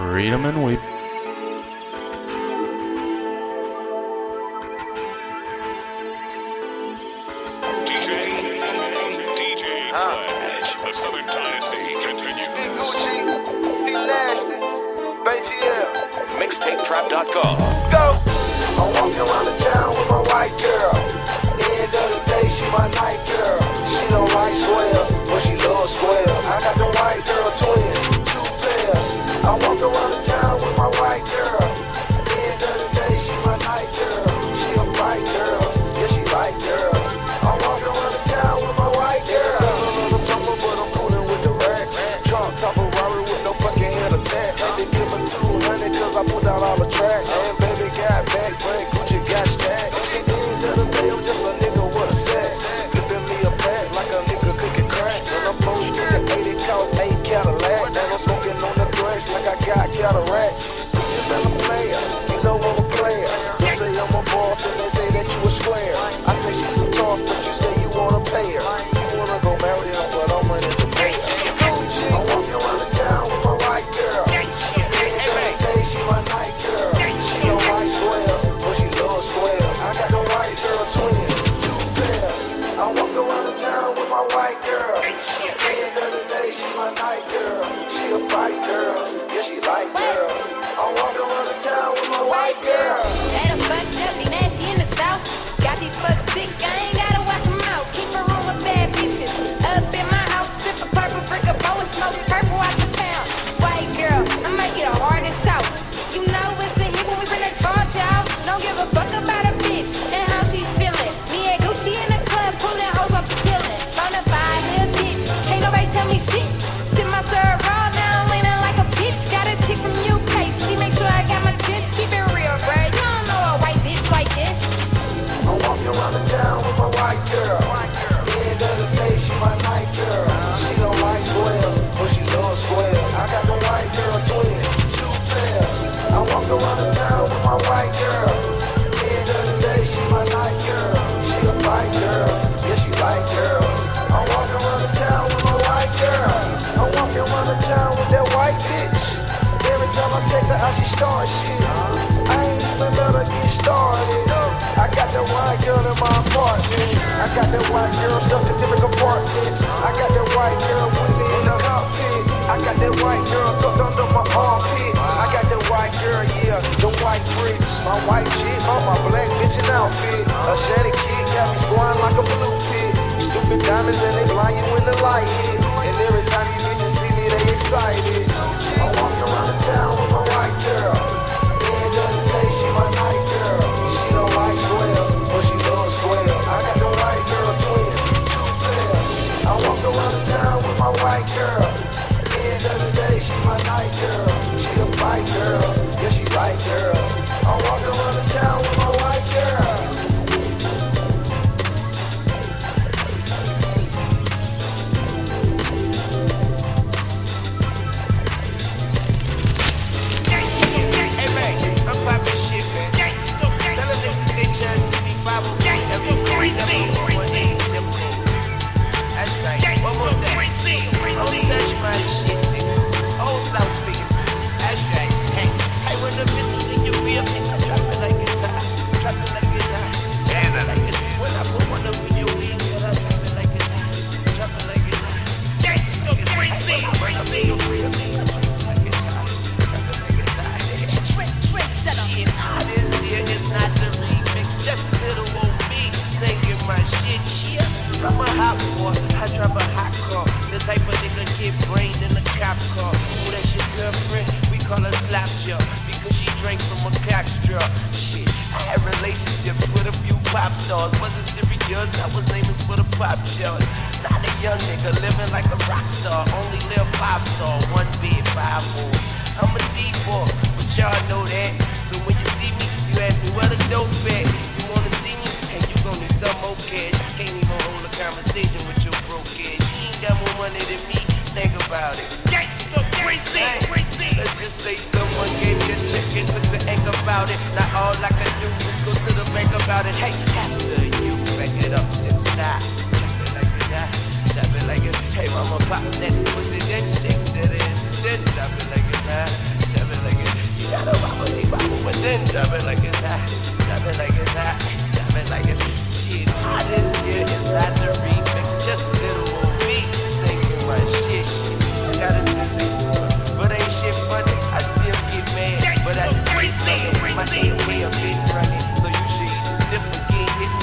Freedom and weep.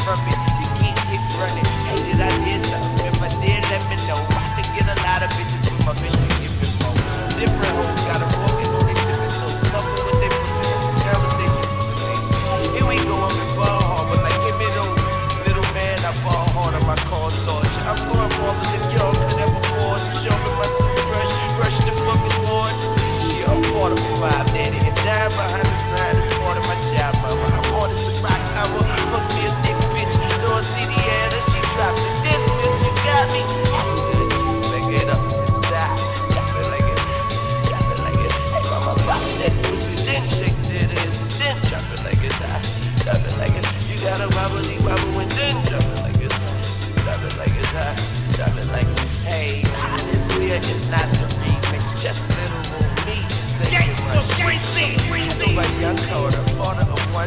from it. You can't hit running.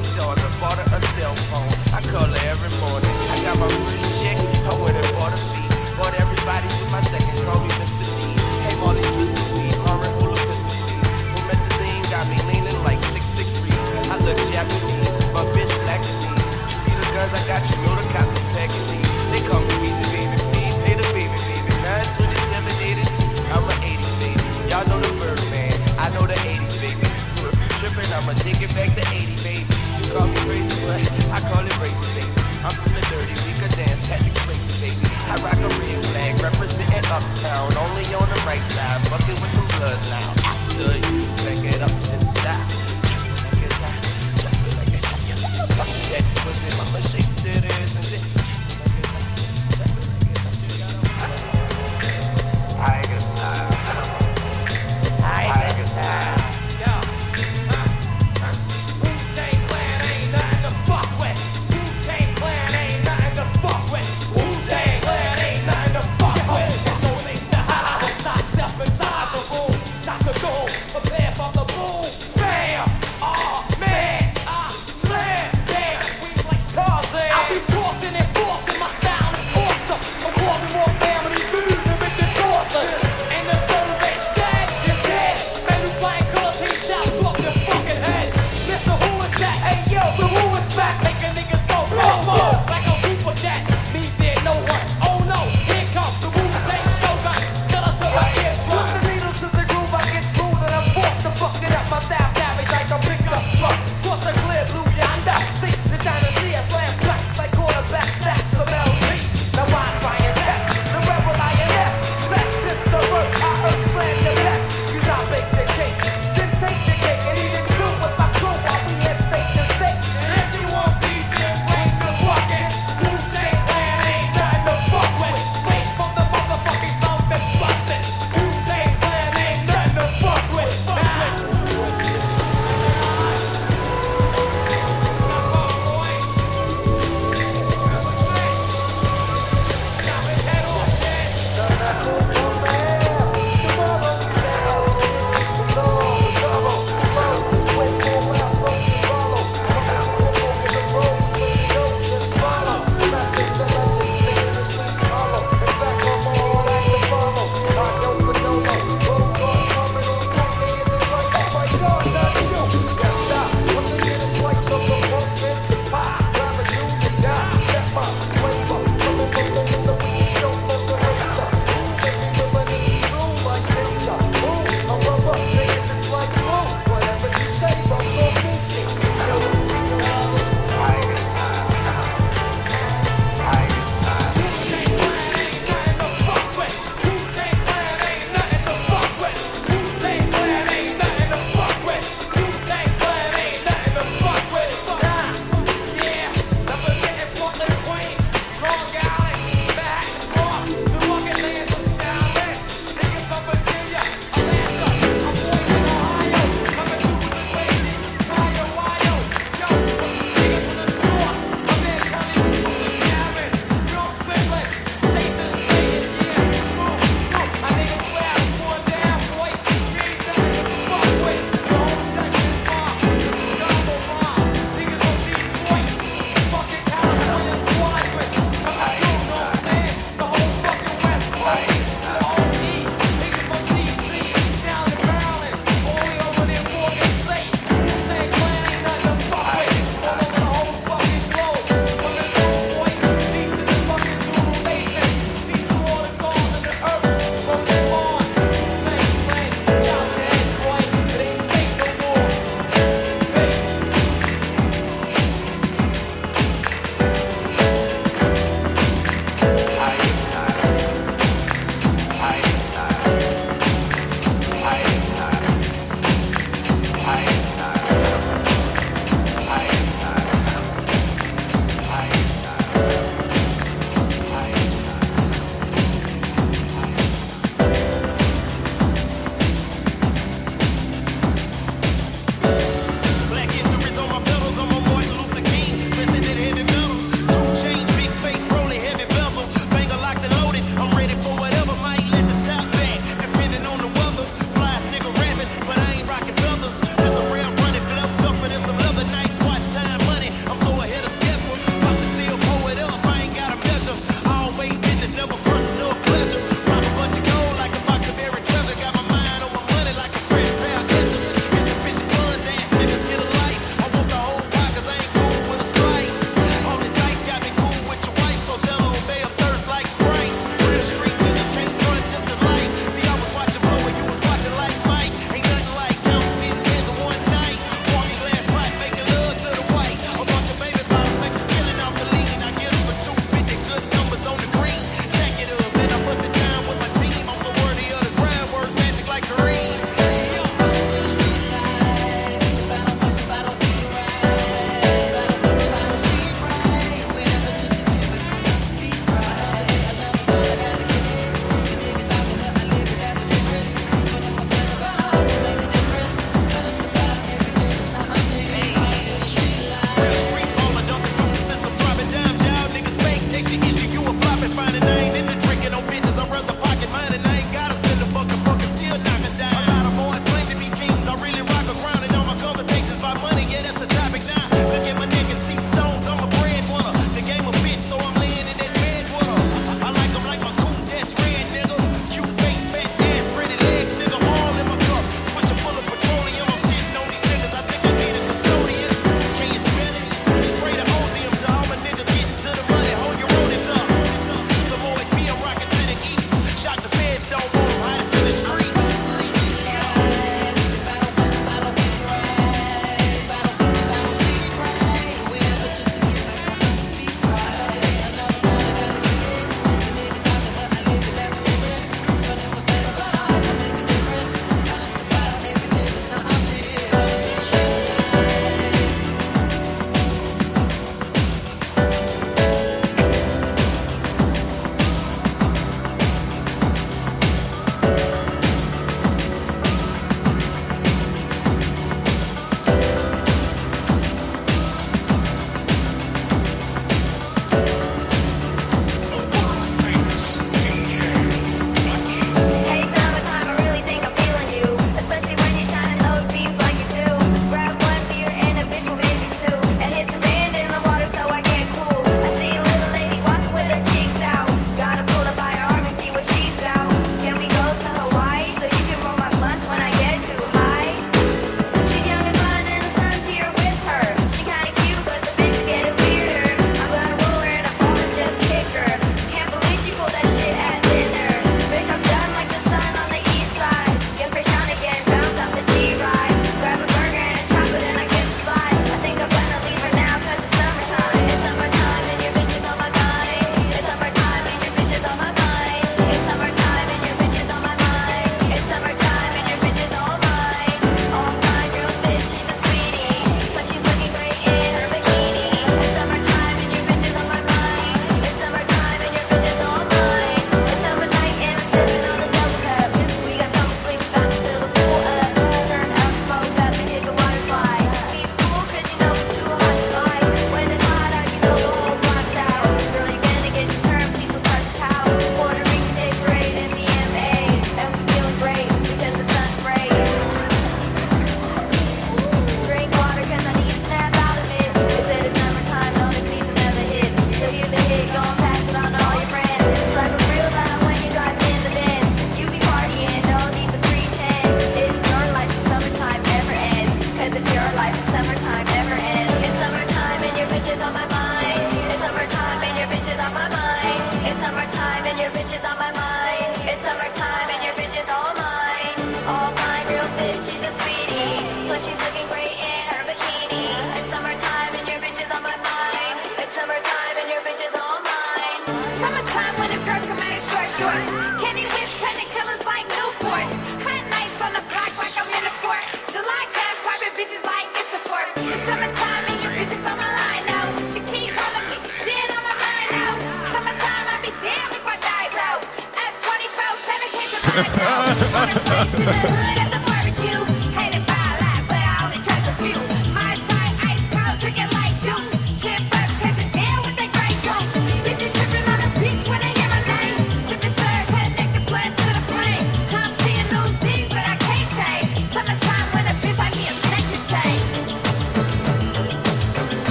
my daughter, bought her a cell phone. I call her every morning. I got my first chick, I went and bought a feet. Bought everybody to my second, call me Mr. D. Hey, Molly, twist the weed, Lauren Hula, Mr. D. Promethazine got me leaning like six degrees. I look Japanese, my bitch black and knees. You see the guns I got, you know the cops are packing me. They call me Weezy Baby, please say the baby, baby. 927, 82, I'm an 80s baby. Y'all know the Birdman, I know the 80s baby. So if you tripping, I'ma take it back to 80s call me crazy, but I call it crazy, baby. I'm from the dirty, we could dance, Patrick Swayze, baby. I rock a red flag, representing uptown, only on the right side. Fucking with the bloods now. After you.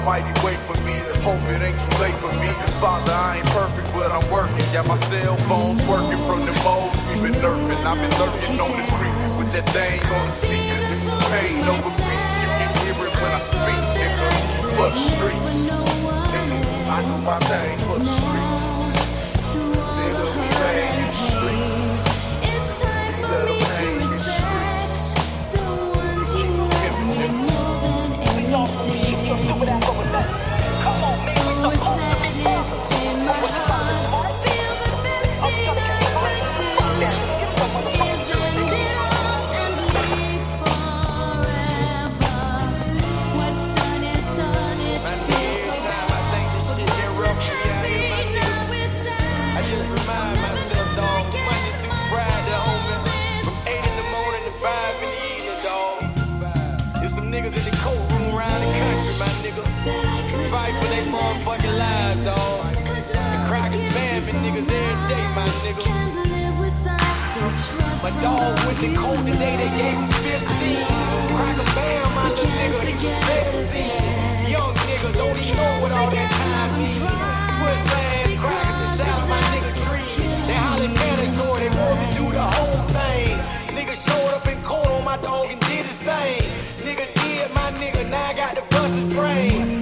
Almighty, wait for me. Hope it ain't too late for me. Father, I ain't perfect, but I'm working. Got my cell phones working from the molds. We've been nerfing. I've been lurking on the creek with that thing on the seat. This is pain over peace. You can hear it when I speak, nigga. It's for streets. I know my thing for streets. dog with the cold today, they gave me 15. Crack a bam out the nigga, he 15. Young nigga, don't he know what all that time means? Puss ass at the shadow my nigga tree. They hollered mandatory, they want me to do the whole thing. Nigga showed up in court on my dog and did his thing. Nigga did my nigga, now I got the bust his brain.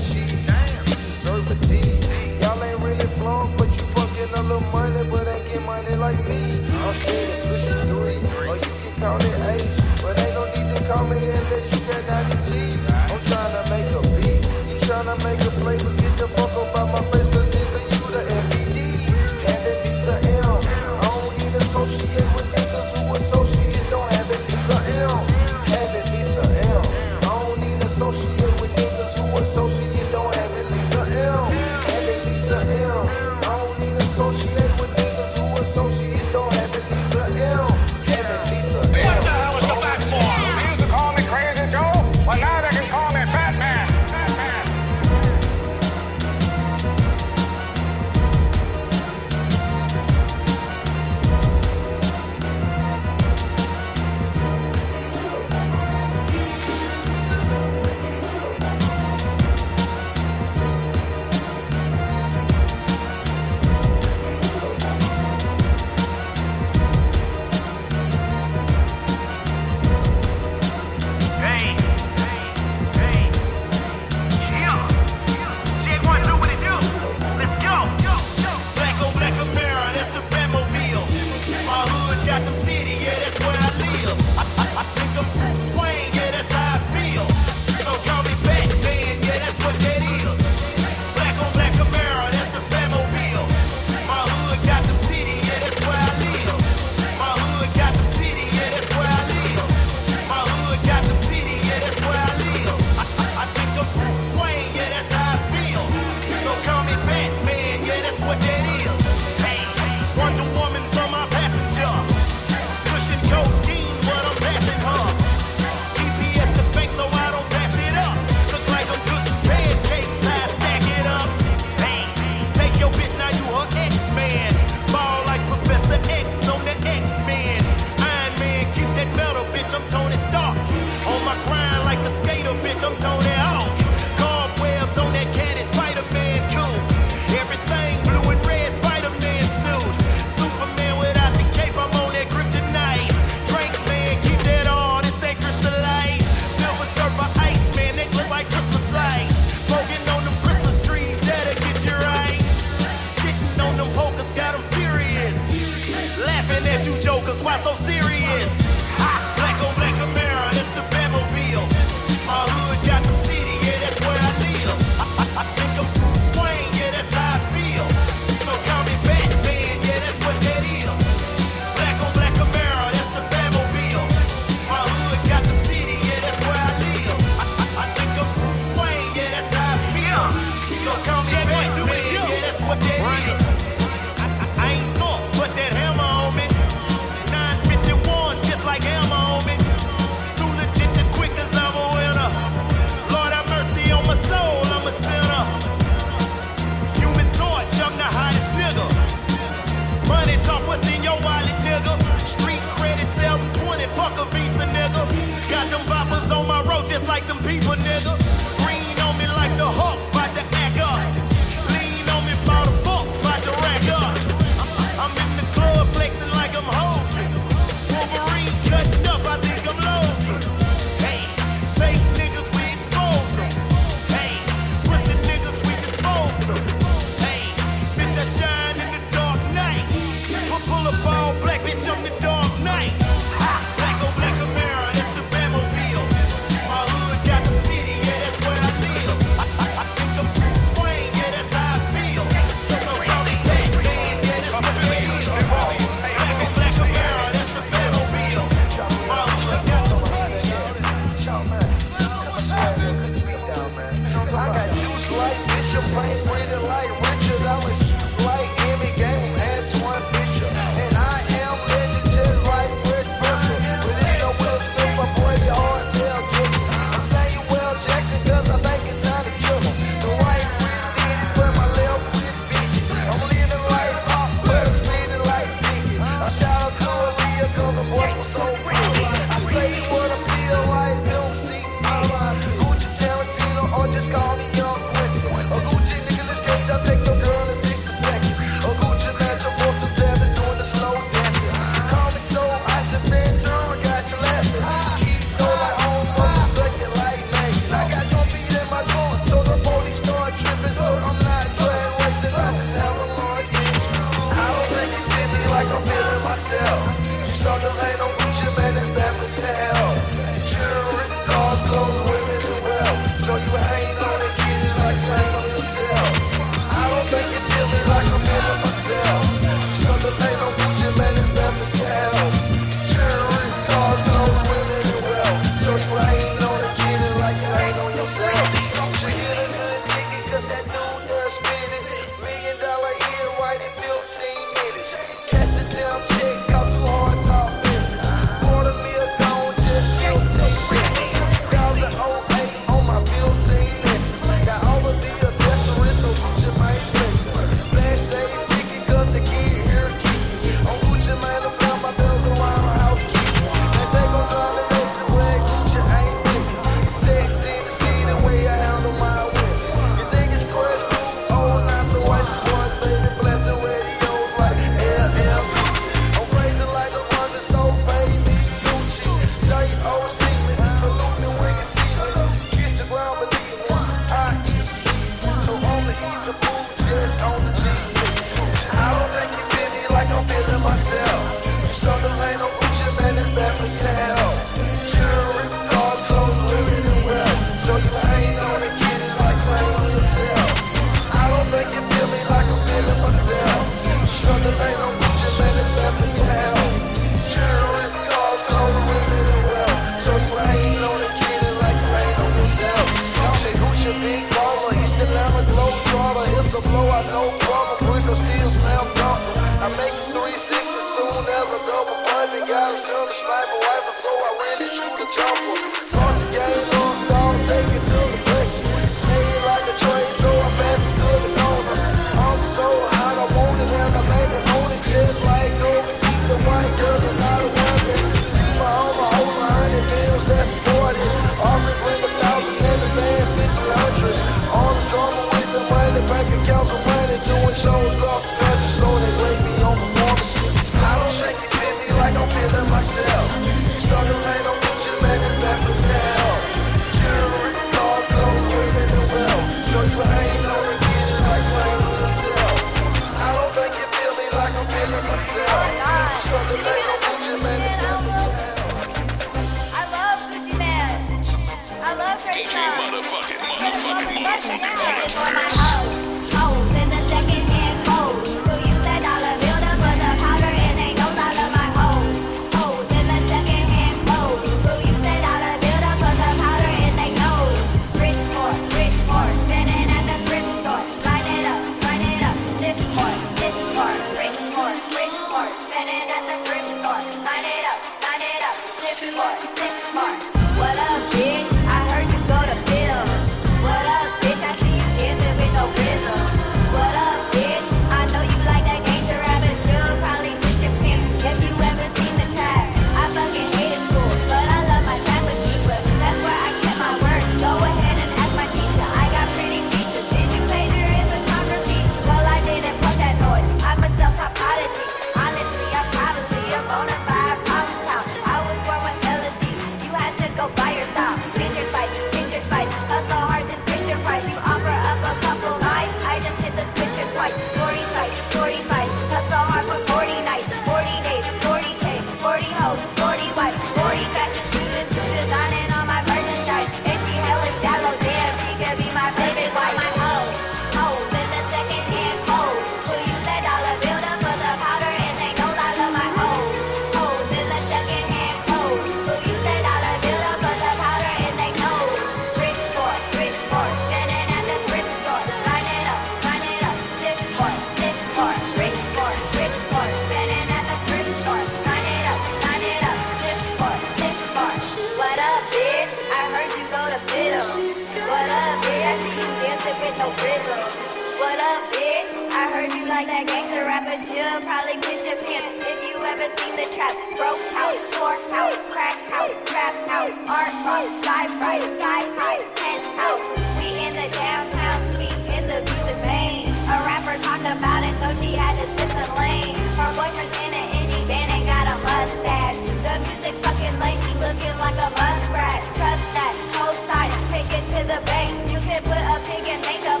The broke house, poor house, crack house, trap house, art loft, sky bright, sky high, penthouse. We in the downtown suite in the music vein. A rapper talked about it, so she had to sit some lane. Her boyfriend's in an indie band and got a mustache. The music's fucking lame, looking like a muskrat. Trust that, whole side, take it to the bank. You can put a pig in makeup,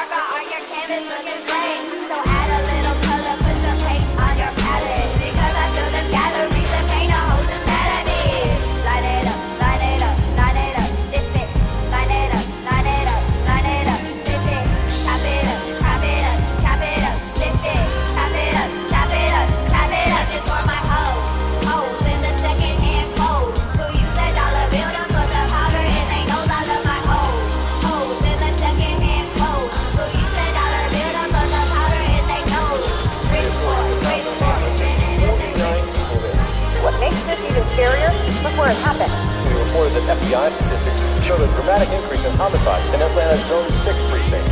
workout on your canvas looking plain. Where it happened. We reported that FBI statistics showed a dramatic increase in homicides in Atlanta's Zone 6 precinct.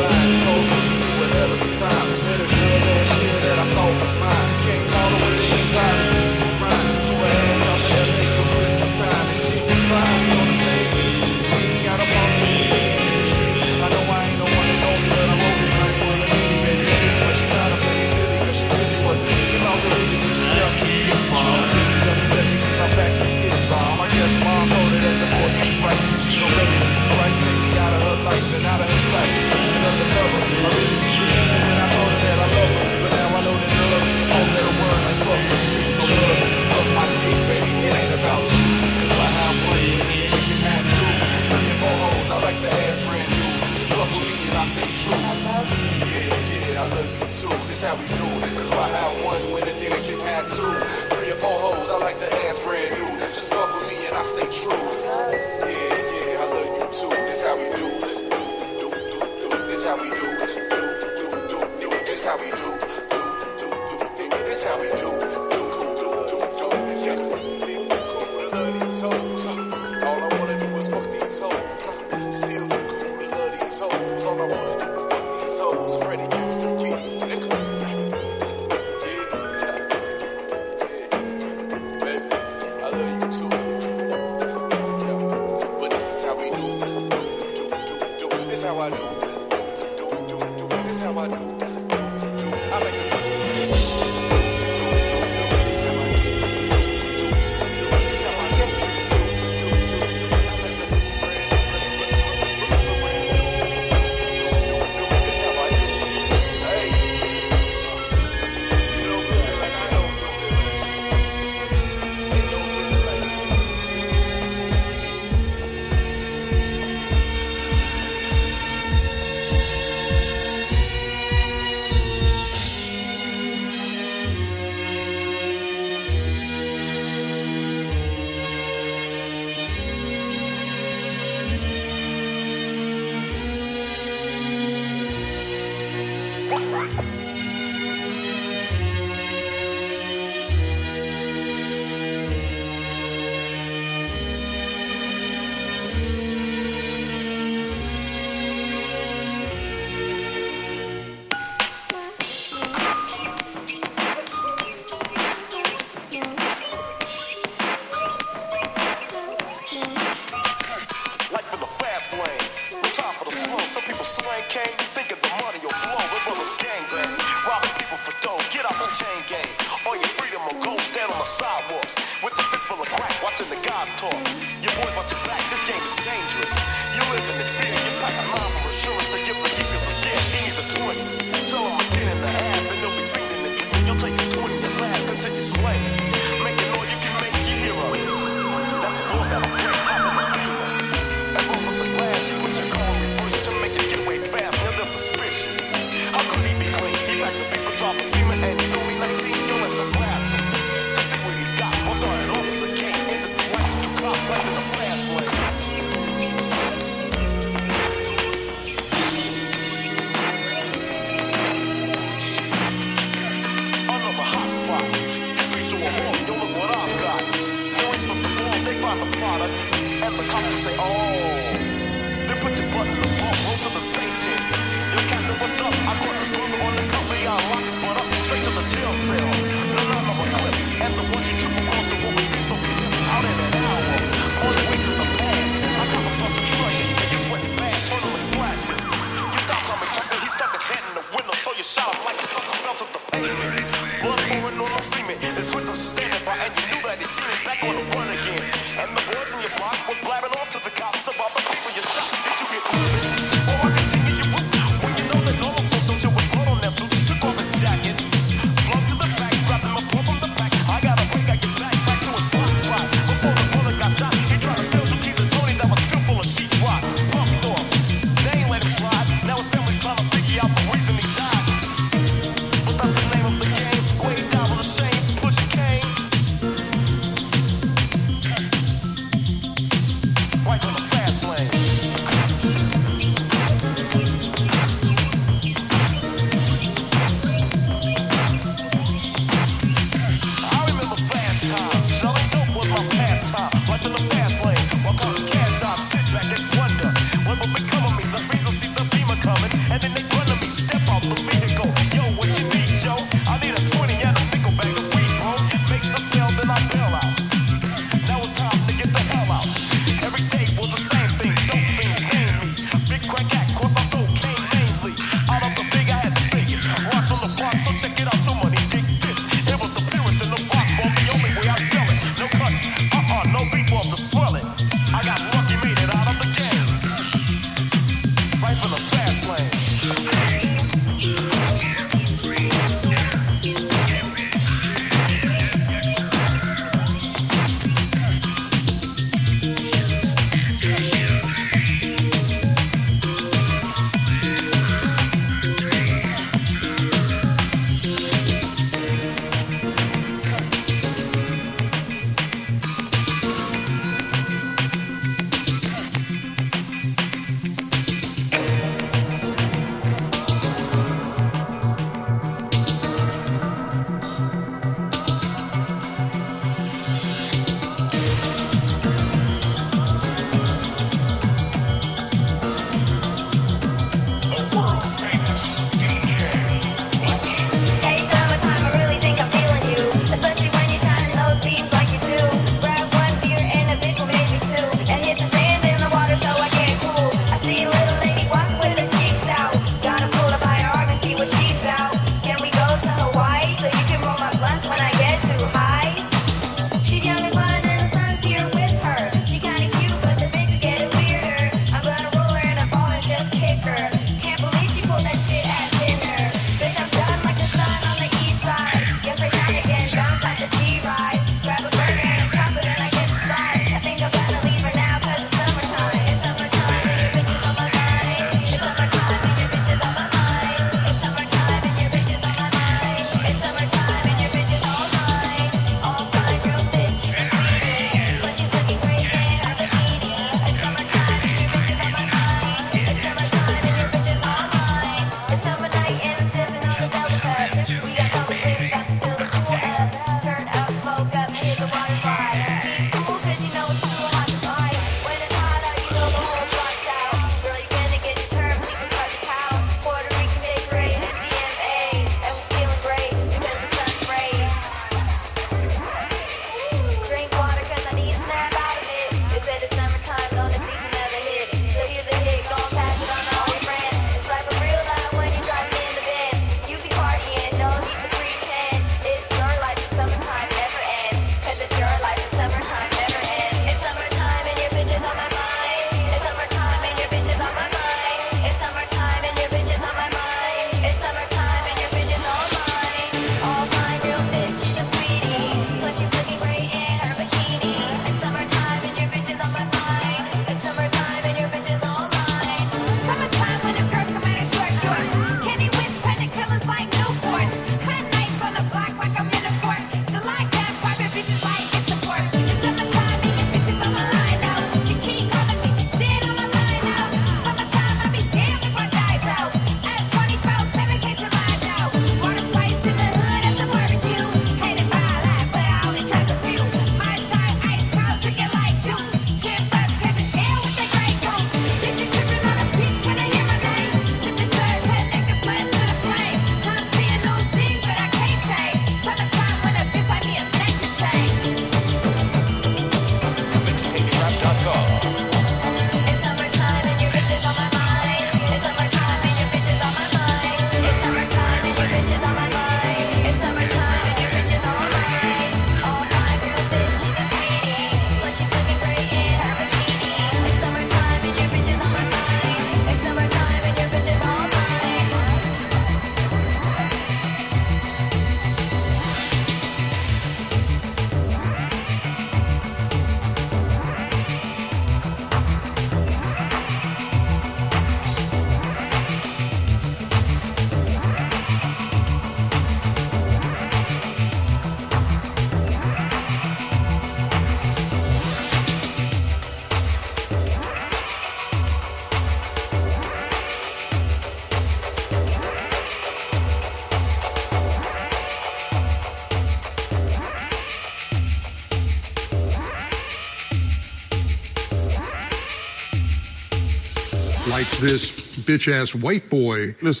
This bitch ass white boy. Listen.